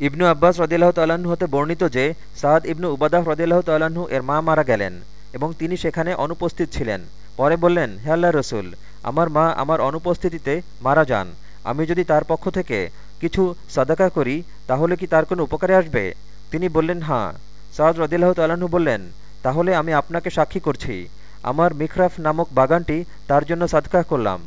ইবনু আব্বাস রদিল্লাহ তাল্লাহ্ন হতে বর্ণিত যে, সাদ ইবনু উবাদাহ রদিল্লাহ তাল্লাহ্ন এর মা মারা গেলেন এবং তিনি সেখানে অনুপস্থিত ছিলেন। পরে বললেন, হে আল্লাহ রসুল, আমার মা আমার অনুপস্থিতিতে মারা যান। আমি যদি তার পক্ষ থেকে কিছু সাদাকা করি, তাহলে কি তার কোনো উপকারে আসবে? তিনি বললেন, হাঁ। সাদ রদিল্লাহ তাল্লাহ্ন বললেন, তাহলে আমি আপনাকে সাক্ষী করছি। আমার মিখরাফ নামক বাগানটি তার জন্য সাদকা করলাম।